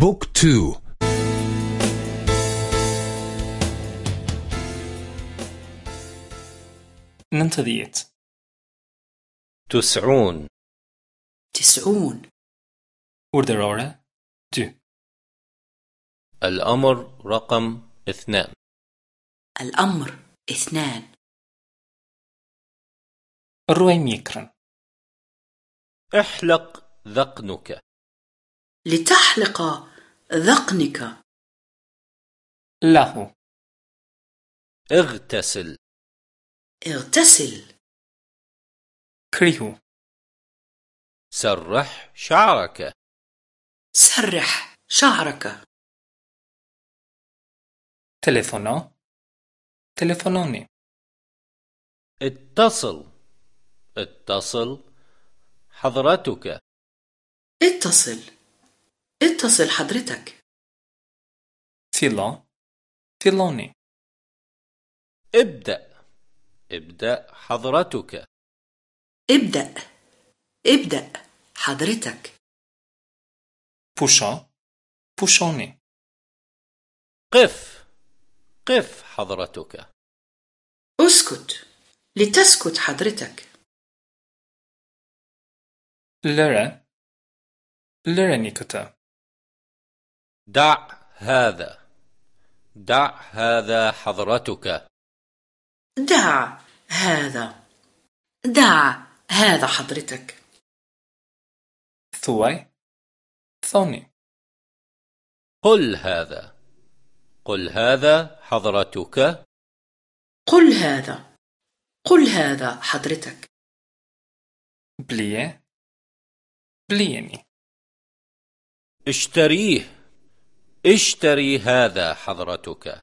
بوك تو. ننتظيت. تسعون. تسعون. اوردراره دو الأمر رقم اثنان. الأمر اثنان. روي ميكرن. احلق ذقنك. لتحلق ذقنك. له. اغتسل. اغتسل. كريهو سرح شعرك. سرح شعرك. تليفونا تليفونوني اتصل. اتصل حضرتك. اتصل. اتصل حضرتك. تيلا تيلوني. ابدأ. ابدأ حضرتك. ابدأ. ابدأ حضرتك. بوشا بوشوني. قف. قف حضرتك. اسكت. لتسكت حضرتك. لرا لرا نيكتا دع هذا. دع هذا حضرتك. دع هذا. دع هذا حضرتك. ثواي ثوني قل هذا. قل هذا حضرتك. قل هذا. قل هذا حضرتك. بليه بليني اشتريه. اشتري هذا حضرتك.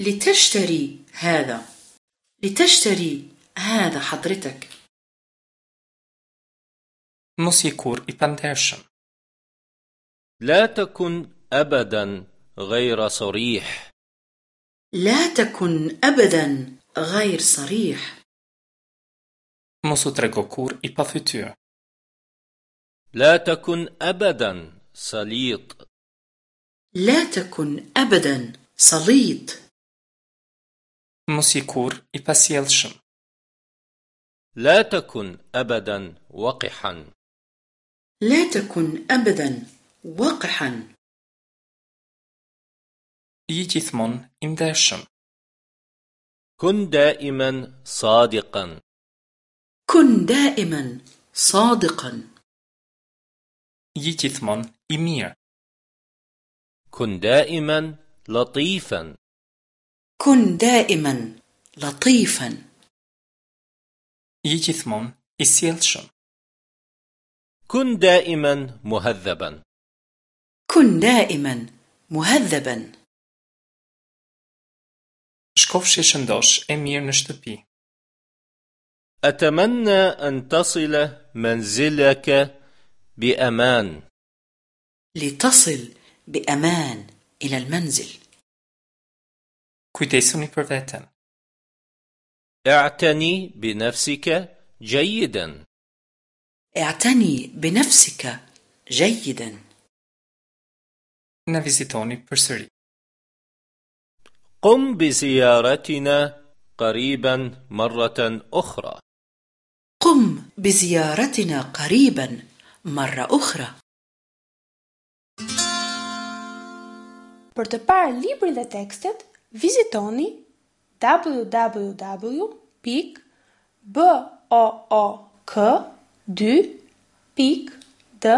لتشتري هذا. لتشتري هذا حضرتك. Mos ji kurrë i pandershëm لا تكن أبدا غير صريح. لا تكن أبدا غير صريح. Mos u trego kurrë i pafytyrë لا تكن أبدا سليط. لا تكن أبدا سليط Mos ji kurrë i pasjellshëm لا تكن أبدا وقحا. لا تكن أبدا وقحا. يجيثمون إمداشن كن دائما صادقا. كن دائما صادقا. يجيثمون إمير كن دائما لطيفا. كن دائما لطيفا. يجيثمون إسيلشن كن دائما مهذبا. كن دائما مهذبا. شكوفشي شندوش إمير نشتبي أتمنى أن تصل منزلك بأمان. لتصل بأمان إلى المنزل. Kujdesuni për veten اعتني بنفسك جيدا. اعتني بنفسك جيدا. Na vizitoni përsëri قم بزيارتنا قريبا مرة أخرى. قم بزيارتنا قريبا مرة أخرى. Për të parë librin dhe tekstet, vizitoni www.book2.de